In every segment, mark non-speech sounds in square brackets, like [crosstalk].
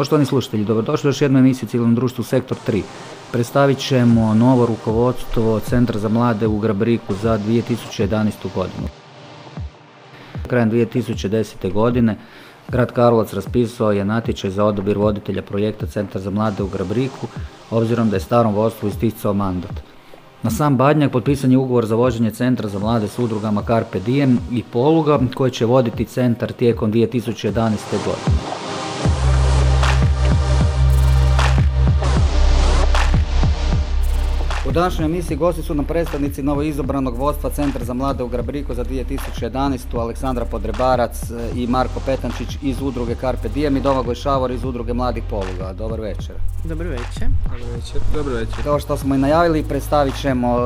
Poštovani slušatelji, dobrodošli još jednu emisiju civilnom društvu Sektor 3. Predstavit ćemo novo rukovodstvo Centra za mlade u Grabriku za 2011. godinu. Krajem 2010. godine Grad Karlovac raspisao je natječaj za odabir voditelja projekta Centar za mlade u Grabriku, obzirom da je starom vodstvu isticao mandat. Na sam Badnjak potpisan je ugovor za vođenje Centra za mlade s udrugama Carpe Diem i Poluga koji će voditi centar tijekom 2011. godine. U današnjoj emisiji gosti su nam predstavnici novoizabranog vodstva Centra za mlade u Grabriku za 2011. Aleksandra Podrebarac e, i Marko Petančić iz udruge Carpe Diem i Domagoj Šavor iz udruge Mladih Poluga. Dobar večer. Dobar večer. Dobar večer. Dobar večer. Kao što smo i najavili, predstavit ćemo e,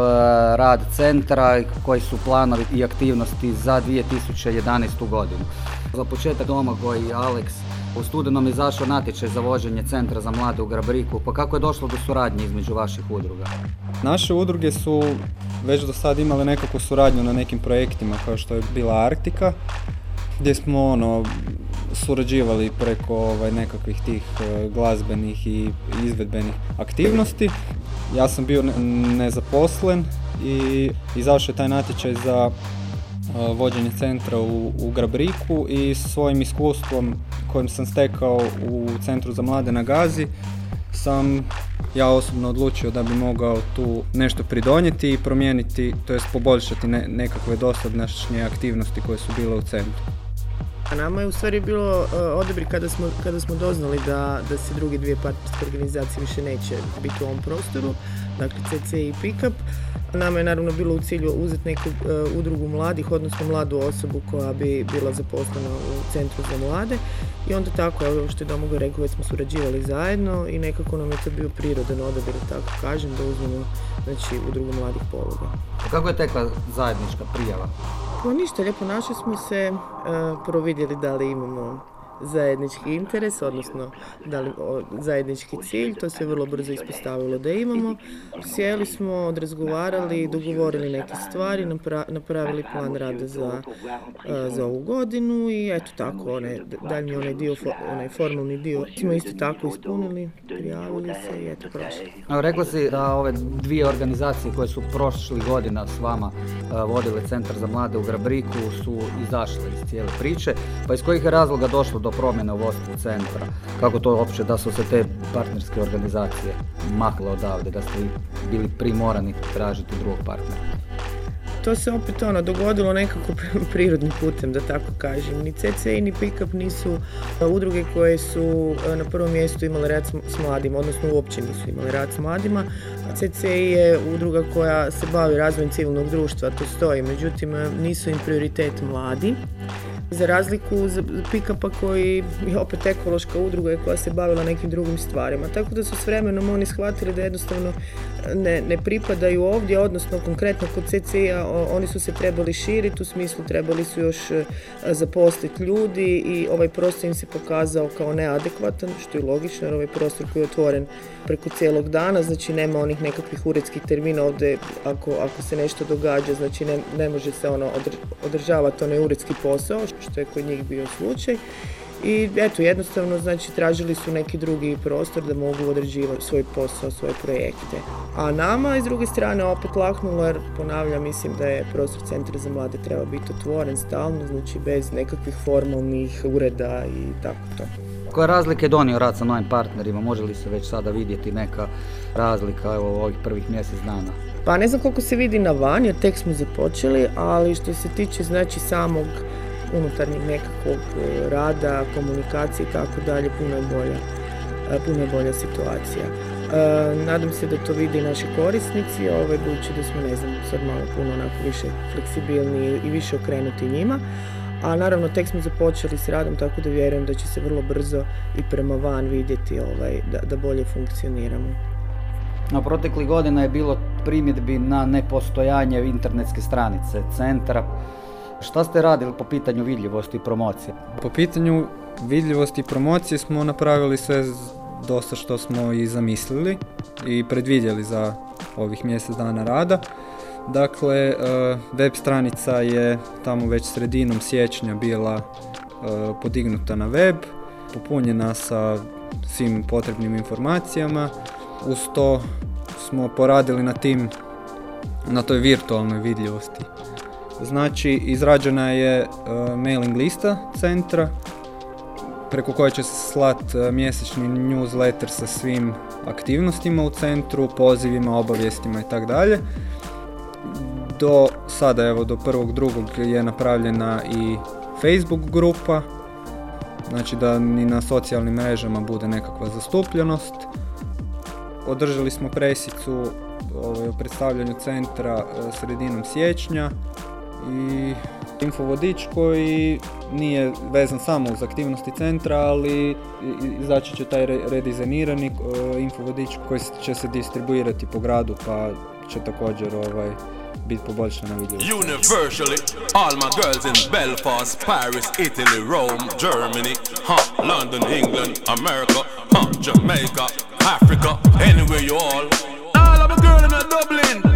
rad centra i koji su planovi i aktivnosti za 2011. godinu. Za početak Domagoj i Aleks u studenom je izašao natječaj za vođenje Centra za mlade u Grabriku, pa kako je došlo do suradnje između vaših udruga? Naše udruge su već do sad imale nekakvu suradnju na nekim projektima kao što je bila Arktika, gdje smo ono, surađivali preko ovaj, nekakvih tih e, glazbenih i izvedbenih aktivnosti. Ja sam bio nezaposlen i izašao je taj natječaj za vođenje centra u, u Grabriku i svojim iskustvom kojim sam stekao u Centru za mlade na Gazi sam ja osobno odlučio da bi mogao tu nešto pridonijeti i promijeniti, to jest poboljšati ne, nekakve dosadnašnje aktivnosti koje su bile u centru. A nama je u stvari bilo uh, odabri kada smo, kada smo doznali da, da se druge dvije partnerske organizacije više neće biti u ovom prostoru, dakle CC i Pickup. Nama je naravno bilo u cilju uzeti neku uh, udrugu mladih, odnosno mladu osobu koja bi bila zaposlena u centru za mlade. I onda tako, evo što je Domagoj rekao, već smo surađivali zajedno i nekako nam je to bio prirodan odabir, tako kažem, da uzmemo znači, udrugu mladih poluga. Kako je tekla zajednička prijava? Pa ništa, lijepo našli smo se, uh, prvo vidjeli da li imamo zajednički interes, odnosno da li, zajednički cilj, to se vrlo brzo ispostavilo da imamo. Sjeli smo, odrazgovarali, dogovorili neke stvari, napravili plan rada za, za ovu godinu i eto tako, onaj, daljnji onaj dio, onaj formalni dio smo isto tako ispunili, prijavili se i eto prošli. Evo, rekla si da ove dvije organizacije koje su prošli godina s vama vodile Centar za mlade u Grabriku su izašle iz cijele priče, pa iz kojih je razloga došlo do promjene u vodstvu centra? Kako to uopće da su se te partnerske organizacije makle odavde, da ste bili primorani tražiti drugog partnera? to se opet ono dogodilo nekako [laughs] prirodnim putem da tako kažem. Ni CC ni Pickup nisu e, udruge koje su e, na prvom mjestu imale rad s mladima, odnosno uopće nisu imale rad s mladima. A CC je udruga koja se bavi razvojem civilnog društva, to stoji. Međutim, e, nisu im prioritet mladi za razliku za Pikapa koji je opet ekološka udruga koja se bavila nekim drugim stvarima. Tako da su s vremenom oni shvatili da jednostavno ne, ne pripadaju ovdje, odnosno konkretno kod CCI-a oni su se trebali širiti, u smislu trebali su još e, zaposliti ljudi i ovaj prostor im se pokazao kao neadekvatan, što je logično jer ovaj prostor koji je otvoren preko cijelog dana, znači nema onih nekakvih uredskih termina ovdje ako, ako se nešto događa, znači ne, ne može se ono održavati onaj uredski posao, što je kod njih bio slučaj. I eto, jednostavno, znači, tražili su neki drugi prostor da mogu određivati svoj posao, svoje projekte. A nama, iz druge strane, opet lahnulo, jer ponavljam, mislim da je prostor Centra za mlade treba biti otvoren stalno, znači bez nekakvih formalnih ureda i tako to. Koja razlika je donio rad sa novim partnerima? Može li se već sada vidjeti neka razlika evo, ovih prvih mjesec dana? Pa ne znam koliko se vidi na van, jer tek smo započeli, ali što se tiče znači samog unutarnjeg nekakvog e, rada, komunikacije i tako dalje, puno je bolja, e, puno je bolja situacija. E, nadam se da to vide naši korisnici, ovaj, budući da smo, ne znam, sad malo puno onako više fleksibilni i više okrenuti njima. A naravno tek smo započeli s radom, tako da vjerujem da će se vrlo brzo i prema van vidjeti ovaj, da, da bolje funkcioniramo. Na protekli godina je bilo primjedbi na nepostojanje internetske stranice centra. Šta ste radili po pitanju vidljivosti i promocije? Po pitanju vidljivosti i promocije smo napravili sve dosta što smo i zamislili i predvidjeli za ovih mjesec dana rada. Dakle, e, web stranica je tamo već sredinom siječnja bila e, podignuta na web, popunjena sa svim potrebnim informacijama. Uz to smo poradili na tim, na toj virtualnoj vidljivosti. Znači, izrađena je e, mailing lista centra preko koje će se slat mjesečni newsletter sa svim aktivnostima u centru, pozivima, obavijestima i tako dalje. Do sada, evo do prvog drugog je napravljena i Facebook grupa, znači da ni na socijalnim mrežama bude nekakva zastupljenost. Održali smo presicu ovaj, o predstavljanju centra e, sredinom siječnja i infovodič koji nije vezan samo uz aktivnosti centra, ali izaći će taj redizajnirani e, infovodič koji će se distribuirati po gradu pa će također ovaj, bit poboljšana vidljivost. Universally, all my girls in Belfast, Paris, Italy, Rome, Germany, huh, London, England, America, huh, Jamaica, Africa, anywhere you all. All of my girls in Dublin.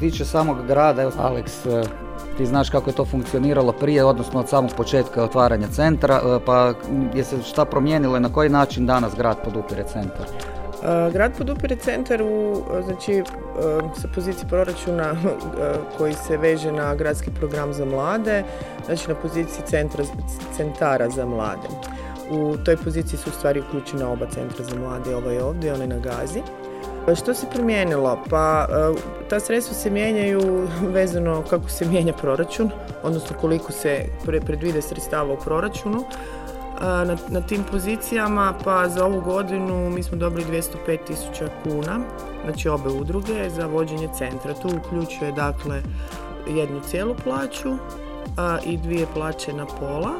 Tiče samog grada, Alex, e, ti znaš kako je to funkcioniralo prije, odnosno od samog početka otvaranja centra, e, pa je se šta promijenilo i na koji način danas grad podupire centar? E, grad podupire centar u, znači, sa pozicije proračuna koji se veže na gradski program za mlade, znači na poziciji centra, centara za mlade. U toj poziciji su u stvari uključena oba centra za mlade, ovaj ovdje, onaj na Gazi. Što se promijenilo? Pa e, ta sredstva se mijenjaju vezano kako se mijenja proračun, odnosno koliko se predvide sredstava u proračunu. E, na, na tim pozicijama, pa za ovu godinu mi smo dobili 205 tisuća kuna, znači obe udruge za vođenje centra. Tu uključuje dakle jednu cijelu plaću i dvije plaće na pola,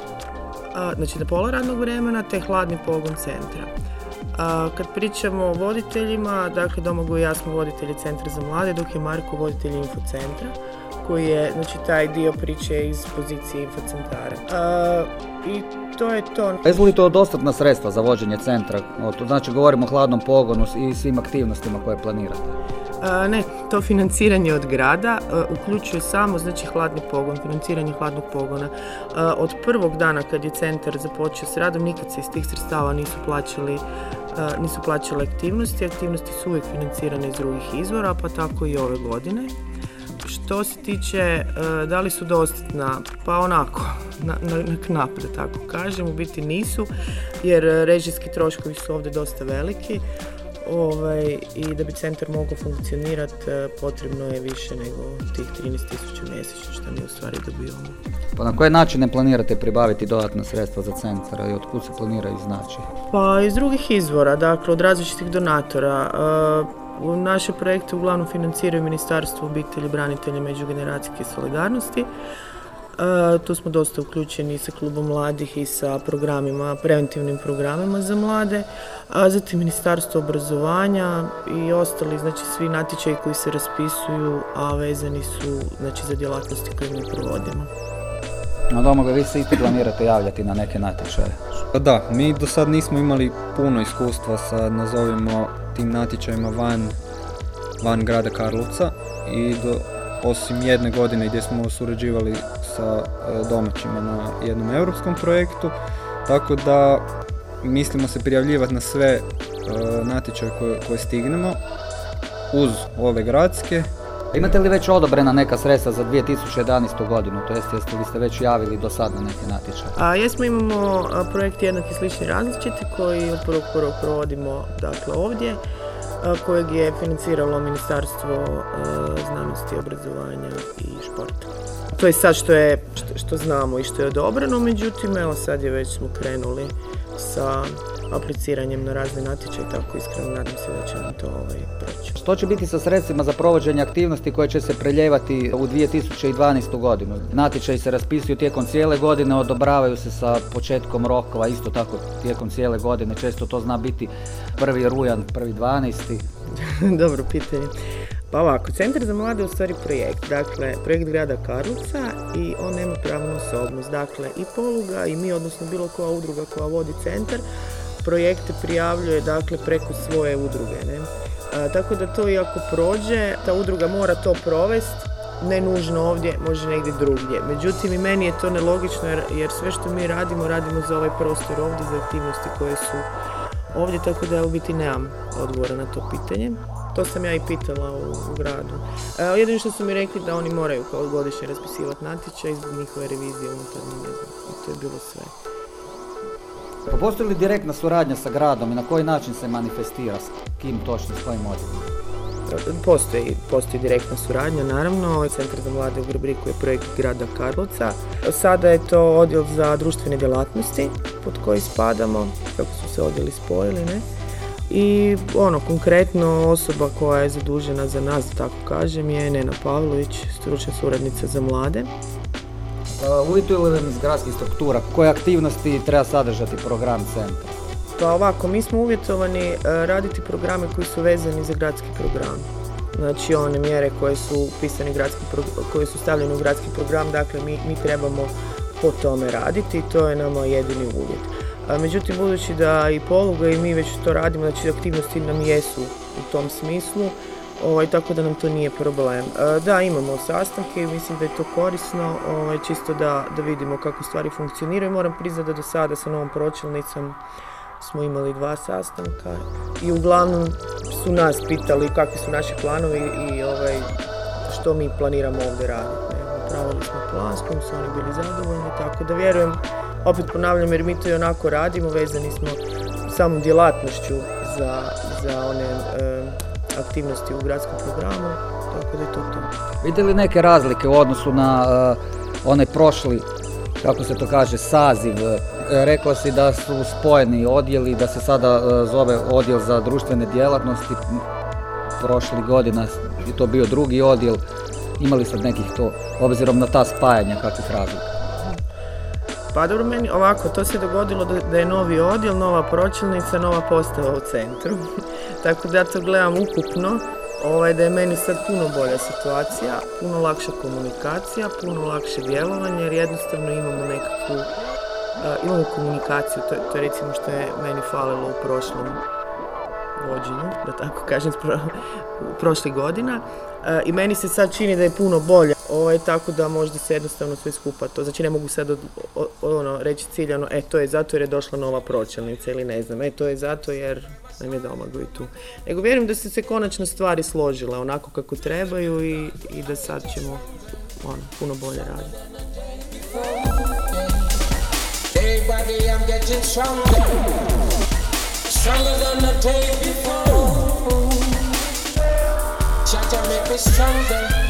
znači na pola radnog vremena te hladni pogon centra. Kad pričamo o voditeljima, dakle Domagoj i ja smo voditelji Centra za mlade, dok je Marko voditelj Infocentra koji je znači, taj dio priče iz pozicije infocentara. I to je to. Jesu li to dostatna sredstva za vođenje centra? Znači govorimo o hladnom pogonu i svim aktivnostima koje planirate. Ne, to financiranje od grada uključuje samo znači hladni pogon, financiranje hladnog pogona. Od prvog dana kad je centar započeo s radom nikad se iz tih sredstava nisu plaćali nisu plaćale aktivnosti. Aktivnosti su uvijek financirane iz drugih izvora, pa tako i ove godine. Što se tiče da li su dostatna, pa onako, na, na knap da tako kažem, u biti nisu, jer režijski troškovi su ovdje dosta veliki ovaj, i da bi centar mogao funkcionirati potrebno je više nego tih 13.000 mjesečno što mi u stvari dobivamo. Pa na koje načine planirate pribaviti dodatna sredstva za centar i otkud se planiraju znači? Pa iz drugih izvora, dakle od različitih donatora. U naše projekte uglavnom financiraju Ministarstvo obitelji, branitelja i međugeneracijske solidarnosti. E, tu smo dosta uključeni sa klubom mladih i sa programima, preventivnim programima za mlade, a zatim ministarstvo obrazovanja i ostali, znači svi natječaji koji se raspisuju, a vezani su znači, za djelatnosti koje mi provodimo. No domoga, vi se isto planirate javljati na neke natječaje? Pa da, mi do sad nismo imali puno iskustva sa, nazovimo, tim natječajima van, van grada Karlovca i do, osim jedne godine gdje smo surađivali sa e, domaćima na jednom europskom projektu, tako da mislimo se prijavljivati na sve e, natječaje koje, koje stignemo uz ove gradske. Imate li već odobrena neka sredstva za 2011. godinu, to jest jeste li ste već javili do sada na neke natječaje? A, jesmo imamo projekt jednaki slični različiti koji od prvog prvog provodimo dakle, ovdje kojeg je financiralo Ministarstvo znanosti, obrazovanja i športa. To je sad što, je, što, što znamo i što je odobreno, međutim evo sad je već smo krenuli sa apliciranjem na razne natječaje, tako iskreno nadam se da će nam to ovaj, proći. Što će biti sa sredstvima za provođenje aktivnosti koje će se preljevati u 2012. godinu? Natječaji se raspisuju tijekom cijele godine, odobravaju se sa početkom rokova, isto tako tijekom cijele godine, često to zna biti prvi rujan, prvi 12. [laughs] Dobro pitanje. Pa ovako, Centar za mlade je u stvari projekt, dakle, projekt grada Karlovca i on nema pravnu osobnost. Dakle, i poluga i mi, odnosno bilo koja udruga koja vodi centar, projekte prijavljuje dakle preko svoje udruge. Ne? tako da to i ako prođe, ta udruga mora to provesti, ne nužno ovdje, može negdje drugdje. Međutim, i meni je to nelogično jer, jer sve što mi radimo, radimo za ovaj prostor ovdje, za aktivnosti koje su ovdje, tako da ja u biti nemam odgovora na to pitanje. To sam ja i pitala u, gradu. E, jedino što su mi rekli da oni moraju kao godišnje raspisivati natječaj zbog njihove revizije unutarnje, I to je bilo sve. Pa postoji li direktna suradnja sa gradom i na koji način se manifestira, s kim točno, s kojim? Postoji, postoji direktna suradnja, naravno. Ovaj Centar za mlade u Grabriku je projekt grada Karlovca. Sada je to odjel za društvene djelatnosti pod koji spadamo, kako su se odjeli spojili, ne? I ono, konkretno osoba koja je zadužena za nas, da tako kažem, je Nena Pavlović, stručna suradnica za mlade. Uvjetuju li iz gradskih struktura? Koje aktivnosti treba sadržati program centra? Pa ovako, mi smo uvjetovani e, raditi programe koji su vezani za gradski program. Znači one mjere koje su pisane gradski koje su stavljene u gradski program, dakle mi, mi trebamo po tome raditi i to je nama jedini uvjet. Međutim, budući da i poluga i mi već to radimo, znači aktivnosti nam jesu u tom smislu, ovaj, tako da nam to nije problem. Da, imamo sastanke i mislim da je to korisno, ovaj, čisto da, da vidimo kako stvari funkcioniraju. Moram priznati da do sada sa novom pročelnicom smo imali dva sastanka i uglavnom su nas pitali kakvi su naši planovi i ovaj, što mi planiramo ovdje raditi. Napravili smo plan s kojim su oni bili zadovoljni, tako da vjerujem, opet ponavljam jer mi to i onako radimo, vezani smo samom djelatnošću za, za one aktivnosti u gradskom programu, tako da je to to. Vidite li neke razlike u odnosu na uh, onaj prošli, kako se to kaže, saziv? Uh, rekao si da su spojeni odjeli, da se sada uh, zove odjel za društvene djelatnosti. Prošli godina je to bio drugi odjel. Imali ste nekih to, obzirom na ta spajanja, kakvih razlika? Pa dobro, meni ovako, to se dogodilo da, je novi odjel, nova pročelnica, nova postava u centru. [laughs] Tako da ja to gledam ukupno ovaj, da je meni sad puno bolja situacija, puno lakša komunikacija, puno lakše djelovanje jer jednostavno imamo nekakvu, imamo komunikaciju, to, to je recimo što je meni falilo u prošlom vođenju, da tako kažem, prošlih godina. E, I meni se sad čini da je puno bolje, ovaj, tako da možda se jednostavno sve skupa to, znači ne mogu sad od, ono, reći ciljano, e to je zato jer je došla nova pročelnica ili ne znam, e to je zato jer nam je domago i tu. Nego vjerujem da su se konačno stvari složile onako kako trebaju i, i da sad ćemo ono, puno bolje raditi. Stronger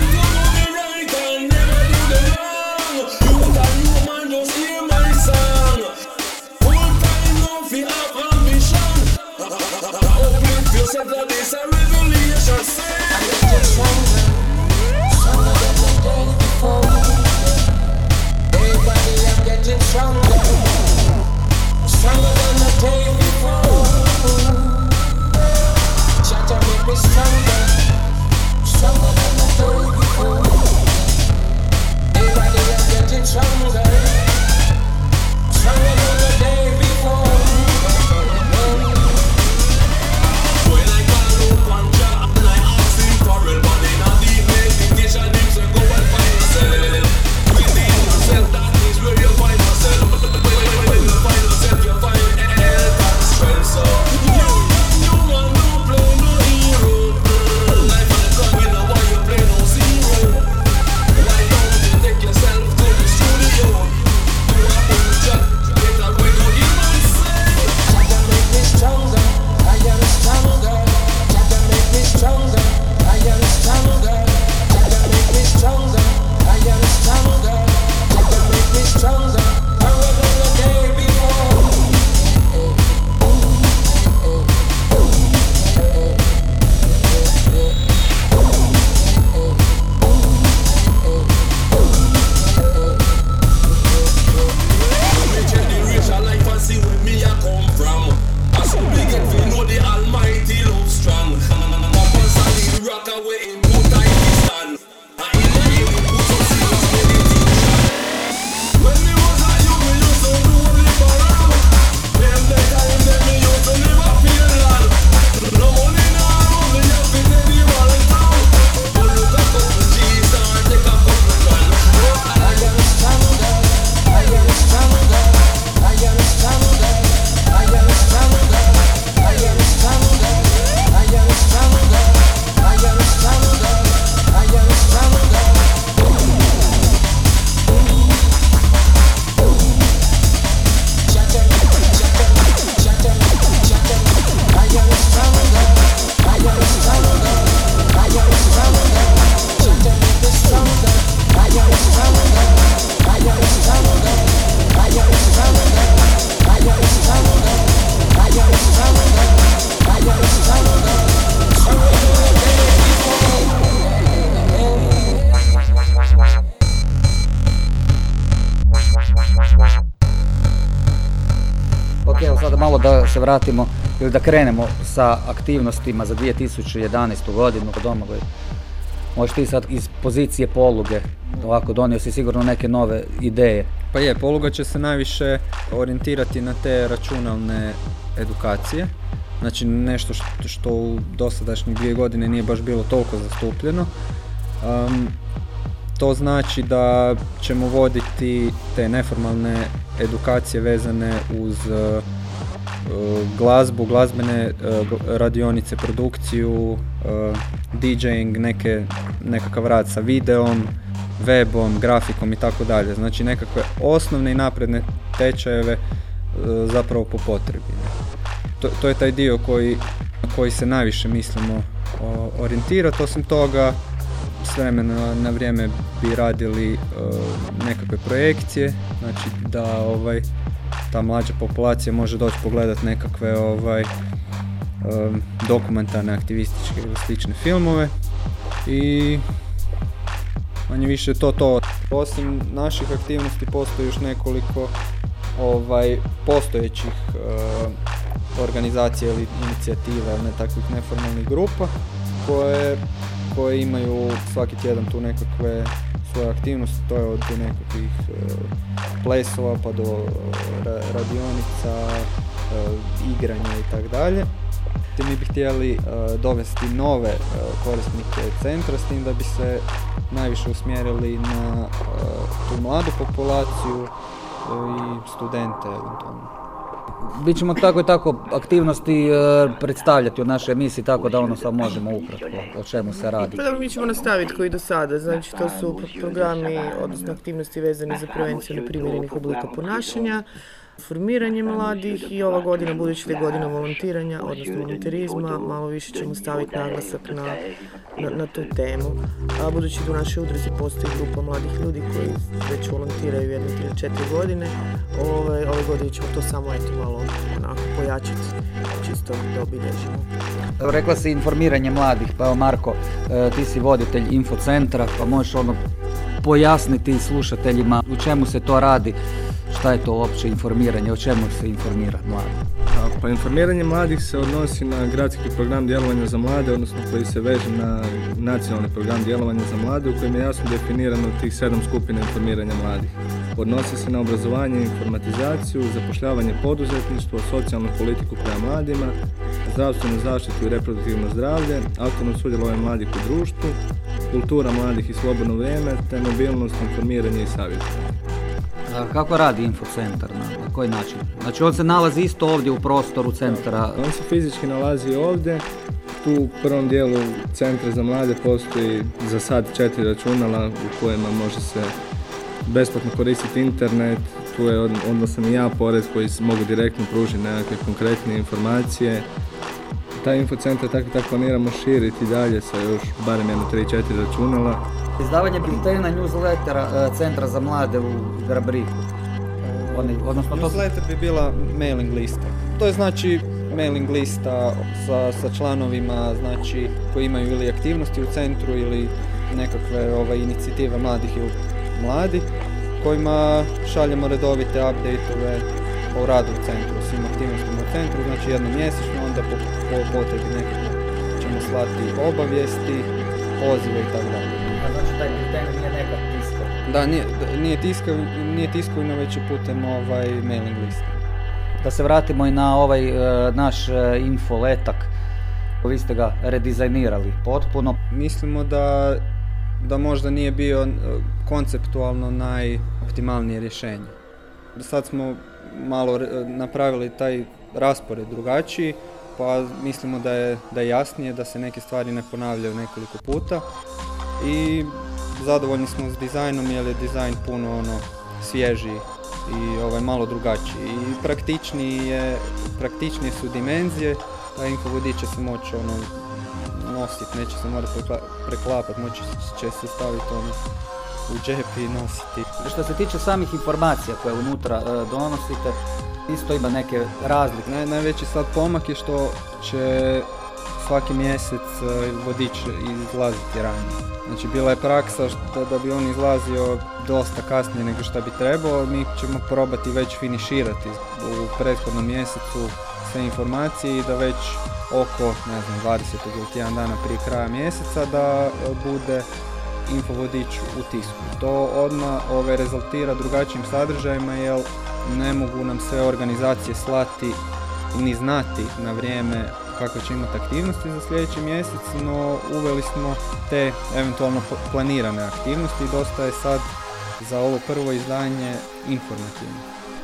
A revelation. I need stronger, stronger than the day before. Day by I'm getting stronger, stronger than the day before. Stronger, stronger than the day before. I'm getting stronger. Vratimo ili da krenemo sa aktivnostima za 2011. godinu kod Domagoj. Možeš ti sad iz pozicije poluge, ovako donio si sigurno neke nove ideje. Pa je, poluga će se najviše orijentirati na te računalne edukacije. Znači nešto što, što u dosadašnjih dvije godine nije baš bilo toliko zastupljeno. Um, to znači da ćemo voditi te neformalne edukacije vezane uz glazbu, glazbene gl- radionice, produkciju, uh, DJing, neke, nekakav rad sa videom, webom, grafikom i tako dalje. Znači nekakve osnovne i napredne tečajeve zapravo po potrebi. To, to je taj dio koji, koji se najviše mislimo orijentirati. Osim toga, s vremena na vrijeme bi radili nekakve projekcije, znači da ovaj, ta mlađa populacija može doći pogledati nekakve ovaj, dokumentarne, aktivističke ili slične filmove i manje više to to. Osim naših aktivnosti postoji još nekoliko ovaj, postojećih organizacija ili inicijativa, ne takvih neformalnih grupa koje, koje imaju svaki tjedan tu nekakve svoje aktivnosti, to je od nekakvih e, plesova pa do e, radionica, e, igranja i tako dalje. Mi bi htjeli dovesti nove korisnike centra s tim da bi se najviše usmjerili na tu mladu populaciju i studente eventualno. Mi ćemo tako i tako aktivnosti e, predstavljati u našoj emisiji tako da ono sad možemo ukratko o čemu se radi. Pa mi ćemo nastaviti koji do sada, znači to su programi, odnosno aktivnosti vezani za prevenciju neprimjerenih oblika ponašanja, formiranje mladih i ova godina, budući da je godina volontiranja, odnosno volonterizma, malo više ćemo staviti naglasak na, na, na tu temu. A budući da u našoj udruzi postoji grupa mladih ljudi koji već volontiraju jedne, tri, četiri godine, ove, ove godine ćemo to samo eto malo onako pojačiti, čisto da obilježimo. Rekla si informiranje mladih, pa evo Marko, e, ti si voditelj infocentra, pa možeš ono pojasniti slušateljima u čemu se to radi Šta je to uopće informiranje, o čemu se informira mladi? Pa informiranje mladih se odnosi na gradski program djelovanja za mlade, odnosno koji se veže na nacionalni program djelovanja za mlade u kojem je jasno definirano tih sedam skupina informiranja mladih. Odnosi se na obrazovanje i informatizaciju, zapošljavanje poduzetništvo, socijalnu politiku prema mladima, zdravstvenu zaštitu i reproduktivno zdravlje, aktivno sudjelovanje mladih u društvu, kultura mladih i slobodno vrijeme, te mobilnost, informiranje i savjetovanje. Kako radi infocentar, na, na koji način? Znači on se nalazi isto ovdje u prostoru centra? On se fizički nalazi ovdje, tu u prvom dijelu centra za mlade postoji za sad četiri računala u kojima može se besplatno koristiti internet, tu je sam i ja pored koji mogu direktno pružiti nekakve konkretne informacije. Taj infocentar tako i tako planiramo širiti dalje sa još barem jedno 3-4 računala Izdavanje biltena newslettera e, Centra za mlade u Grabriku. Oni, odnosno Newsletter bi bila mailing lista. To je znači mailing lista sa, sa članovima znači, koji imaju ili aktivnosti u centru ili nekakve ovaj, inicijative mladih ili mladi kojima šaljemo redovite update-ove o radu u centru, svim aktivnostima u centru, znači jednom mjesečno, onda po, po potrebi nekako ćemo slati obavijesti, pozive i tako dalje taj bilten nije neka tiska. Da, nije, nije, tiska, nije tiskovina, već je putem ovaj mailing lista. Da se vratimo i na ovaj uh, naš uh, infoletak. Vi ste ga redizajnirali potpuno. Mislimo da, da možda nije bio konceptualno najoptimalnije rješenje. Sad smo malo napravili taj raspored drugačiji, pa mislimo da je, da je jasnije, da se neke stvari ne ponavljaju nekoliko puta i zadovoljni smo s dizajnom jer je dizajn puno ono svježiji i ovaj malo drugačiji i praktičniji je, praktičnije su dimenzije, taj infovodič će se moći ono nositi, neće se morati preklapati, moći će se staviti ono u džep i nositi. Što se tiče samih informacija koje unutra e, donosite, isto ima neke razlike. Naj, najveći sad pomak je što će svaki mjesec e, vodič izlaziti ranije. Znači bila je praksa da, da bi on izlazio dosta kasnije nego što bi trebao, mi ćemo probati već finiširati u prethodnom mjesecu sve informacije i da već oko, ne znam, 20. ili tjedan dana prije kraja mjeseca da e, bude infovodič u tisku. To odmah ove, rezultira drugačijim sadržajima jer ne mogu nam sve organizacije slati ni znati na vrijeme kakve će imati aktivnosti za sljedeći mjesec, no uveli smo te eventualno planirane aktivnosti i dosta je sad za ovo prvo izdanje informativno.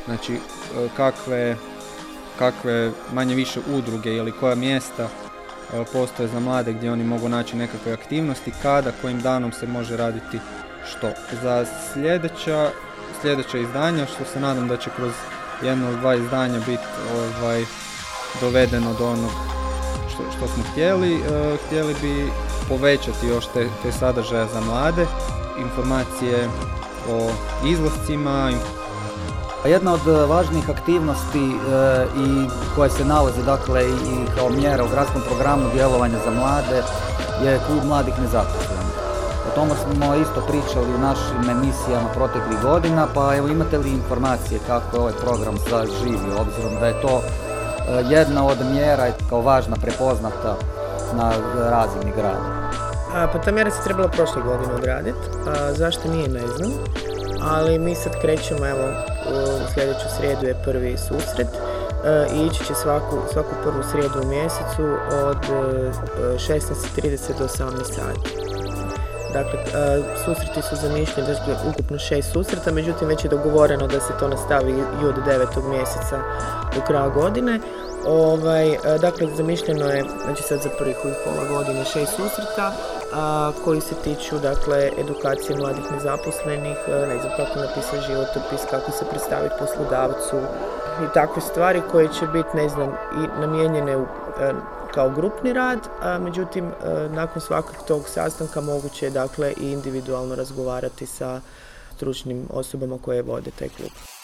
Znači e, kakve, kakve manje više udruge ili koja mjesta e, postoje za mlade gdje oni mogu naći nekakve aktivnosti, kada, kojim danom se može raditi što. Za sljedeća, sljedeća izdanja, što se nadam da će kroz jedno od dva izdanja biti ovaj, dovedeno do onog što, što smo htjeli. E, htjeli bi povećati još te, te sadržaje za mlade, informacije o izlascima, jedna od e, važnijih aktivnosti e, i koje se nalazi dakle i kao mjera u gradskom programu djelovanja za mlade je klub mladih nezaposlenih. O tome smo isto pričali u našim emisijama proteklih godina, pa evo imate li informacije kako je ovaj program zaživio, obzirom da je to jedna od mjera kao važna prepoznata na razini grada. pa ta mjera se trebala prošle godine odraditi, zašto nije ne znam, ali mi sad krećemo, evo, u sljedeću srijedu je prvi susret e, i ići će svaku, svaku prvu srijedu u mjesecu od 16.30 e, do 18 sati. Dakle, susreti su zamišljeni, dakle, ukupno šest susreta, međutim već je dogovoreno da se to nastavi i od 9. mjeseca do kraja godine. Ovaj, dakle, zamišljeno je, znači sad za prvih pola godine šest susreta, a, koji se tiču dakle edukacije mladih nezaposlenih, ne znam kako napisati životopis, kako se predstaviti poslodavcu i takve stvari koje će biti ne znam i namijenjene u, kao grupni rad, a međutim e, nakon svakog tog sastanka moguće je dakle i individualno razgovarati sa stručnim osobama koje vode taj klub.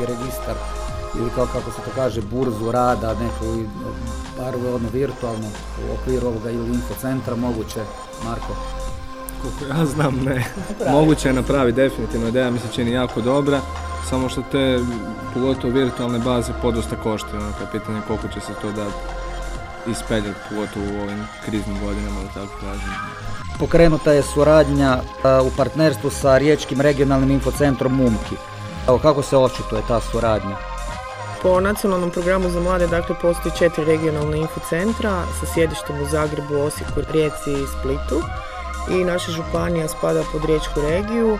Neki registar ili kao kako se to kaže burzu rada, neku bar ono virtualno u okviru ovoga ili infocentra moguće, Marko? Koliko ja znam ne. [laughs] moguće je napraviti definitivno, ideja mi se čini jako dobra, samo što te pogotovo virtualne baze podosta koštaju, ono je pitanje koliko će se to dati. ispeljati, pogotovo u ovim kriznim godinama, da tako kažem. Pokrenuta je suradnja e, u partnerstvu sa Riječkim regionalnim infocentrom MUMKI. Evo, kako se očituje ta suradnja? Po nacionalnom programu za mlade dakle, postoji četiri regionalna infocentra sa sjedištem u Zagrebu, Osijeku, Rijeci i Splitu i naša županija spada pod Riječku regiju.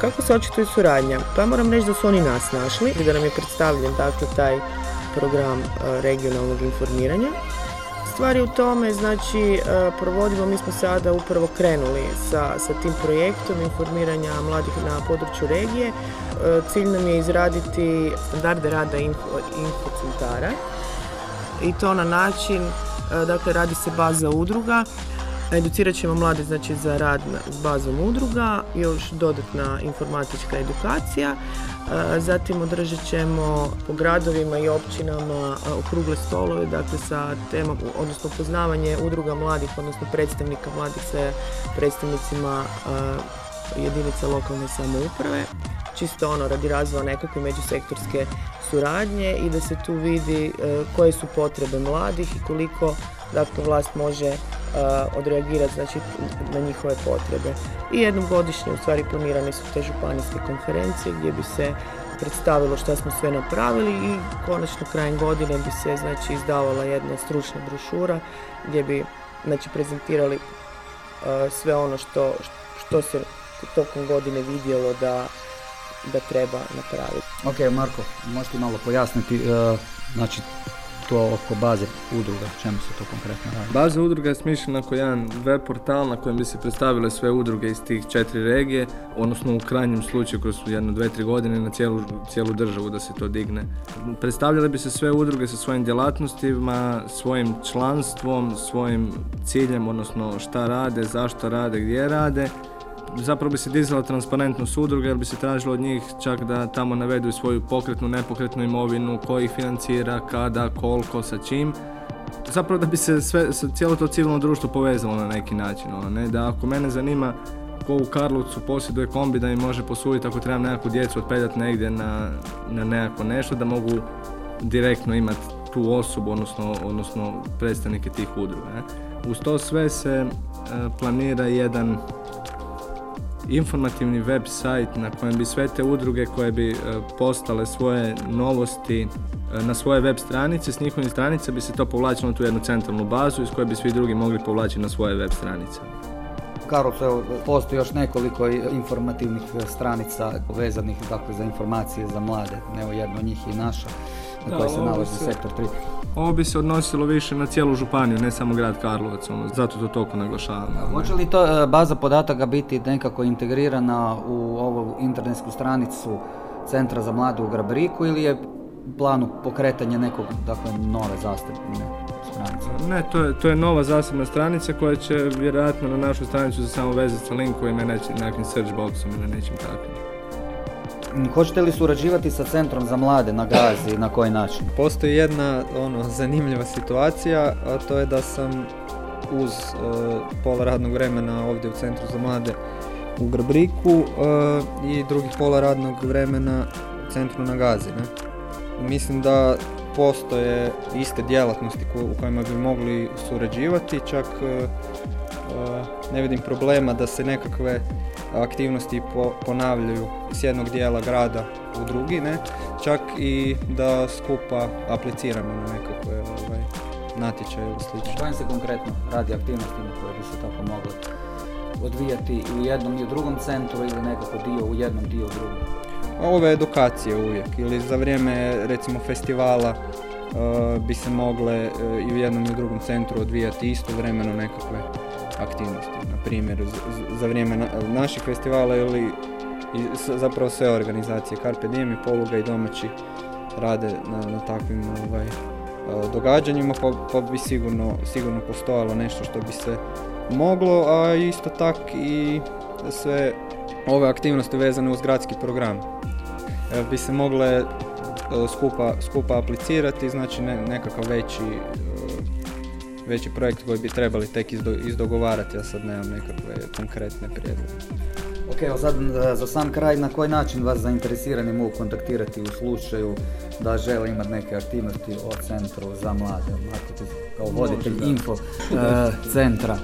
Kako se očituje suradnja? Pa moram reći da su oni nas našli i da nam je predstavljen dakle, taj program e, regionalnog informiranja. Stvar je u tome, znači, e, provodimo, mi smo sada upravo krenuli sa, sa tim projektom informiranja mladih na području regije. E, cilj nam je izraditi standarde rada info, infocentara i to na način, dakle, radi se baza udruga, Educirat ćemo mlade znači, za rad s bazom udruga, još dodatna informatička edukacija. E, zatim održat ćemo po gradovima i općinama e, okrugle stolove, dakle sa temom, odnosno poznavanje udruga mladih, odnosno predstavnika mladih sa predstavnicima e, jedinica lokalne samouprave čisto ono radi razvoja nekakve međusektorske suradnje i da se tu vidi koje su potrebe mladih i koliko dakle vlast može odreagirati znači, na njihove potrebe. I jednom godišnje u stvari planirane su te županijske konferencije gdje bi se predstavilo što smo sve napravili i konačno krajem godine bi se znači, izdavala jedna stručna brošura gdje bi znači, prezentirali uh, sve ono što, što se tokom godine vidjelo da, da treba napraviti. Ok, Marko, možete malo pojasniti, uh, znači to oko baze udruga, čemu se to konkretno radi? Baza udruga je smišljena kao jedan web portal na kojem bi se predstavile sve udruge iz tih četiri regije, odnosno u krajnjem slučaju kroz jedno, dve, tri godine na cijelu, cijelu državu da se to digne. Predstavljale bi se sve udruge sa svojim djelatnostima, svojim članstvom, svojim ciljem, odnosno šta rade, zašto rade, gdje rade zapravo bi se dizala transparentnost udruge jer bi se tražilo od njih čak da tamo navedu svoju pokretnu, nepokretnu imovinu, ko ih financira, kada, koliko, sa čim. Zapravo da bi se sve, cijelo to civilno društvo povezalo na neki način. Ono, ne? Da ako mene zanima ko u Karlovcu posjeduje kombi da mi može posuditi ako trebam nekakvu djecu otpeljati negdje na, na nekako nešto, da mogu direktno imati tu osobu, odnosno, odnosno predstavnike tih udruga. Ne? Uz to sve se e, planira jedan informativni web sajt na kojem bi sve te udruge koje bi e, postale svoje novosti e, na svoje web stranice, s njihovim stranica bi se to povlačilo na tu jednu centralnu bazu iz koje bi svi drugi mogli povlačiti na svoje web stranice. Karolce, postoji još nekoliko informativnih stranica vezanih dakle, za informacije za mlade, evo jedno njih i naša na kojoj se nalazi sektor 3. Ovo bi se odnosilo više na cijelu županiju, ne samo grad Karlovac, ono, zato to toliko naglašavam. Hoće li to e, baza podataka biti nekako integrirana u ovu internetsku stranicu Centra za mlade u Grabriku ili je planu pokretanje nekog, dakle, nove zasebne stranice? Ne, to je, to je nova zasebna stranica koja će vjerojatno na našu stranicu za samo vezati sa linkovima i nekim search boxom ili nečim takvim. Hoćete li surađivati sa Centrom za mlade na Gazi, na koji način? Postoji jedna ono, zanimljiva situacija, a to je da sam uz uh, pola radnog vremena ovdje u Centru za mlade u Grabriku uh, i drugih pola radnog vremena u Centru na Gazi. Ne? Mislim da postoje iste djelatnosti u kojima bi mogli surađivati, čak uh, ne vidim problema da se nekakve aktivnosti ponavljaju s jednog dijela grada u drugi, ne? čak i da skupa apliciramo na nekakve ovaj, natječaje ili slično. Kojim se konkretno radi aktivnostima koje bi se tako mogle odvijati i u jednom i u drugom centru ili nekako dio u jednom, dio u drugom? Ove edukacije uvijek ili za vrijeme recimo festivala uh, bi se mogle uh, i u jednom i u drugom centru odvijati istovremeno nekakve aktivnosti. Na primjer, za vrijeme naših festivala ili zapravo sve organizacije Carpe Diem i Poluga i domaći rade na, na takvim ovaj, događanjima pa, pa bi sigurno, sigurno postojalo nešto što bi se moglo, a isto tak i sve ove aktivnosti vezane uz gradski program e, bi se mogle skupa, skupa aplicirati, znači ne, nekakav veći veći projekt koji bi trebali tek izdogovarati, ja sad nemam nekakve konkretne prijedloge. Ok, Evo sad e, za sam kraj, na koji način vas zainteresirani mogu kontaktirati u slučaju da žele imati neke aktivnosti o centru za mlade, kao voditelj info e, [laughs] centra?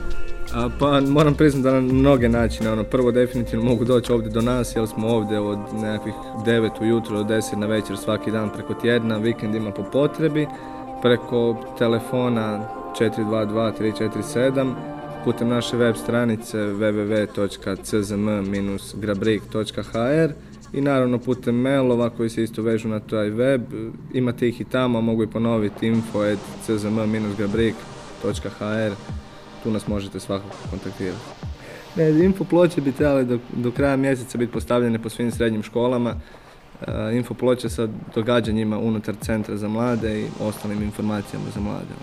A, pa moram priznati da na mnoge načine, ono, prvo definitivno mogu doći ovdje do nas jer smo ovdje od nekakvih 9 ujutro do 10 na večer svaki dan preko tjedna, vikendima po potrebi, preko telefona 422 347, putem naše web stranice www.czm-grabrik.hr i naravno putem mailova koji se isto vežu na taj web. Imate ih i tamo, mogu i ponoviti info.czm-grabrik.hr tu nas možete svakako kontaktirati. Info ploče bi trebale do, do kraja mjeseca biti postavljene po svim srednjim školama. Uh, info ploče sa događanjima unutar centra za mlade i ostalim informacijama za mlade.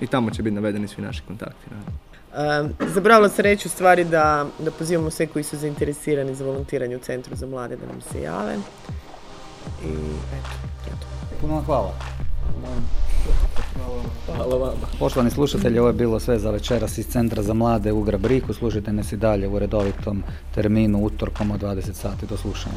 I tamo će biti navedeni svi naši kontakti. Um, Zabravila se reći u stvari da, da pozivamo sve koji su zainteresirani za volontiranje u Centru za mlade da nam se jave. I eto, eto. Puno hvala. Hvala vama. Poštovani slušatelji, ovo je bilo sve za večeras iz Centra za mlade u Grabriku. Slušajte nas i dalje u redovitom terminu utorkom od 20 sati. Do slušanja.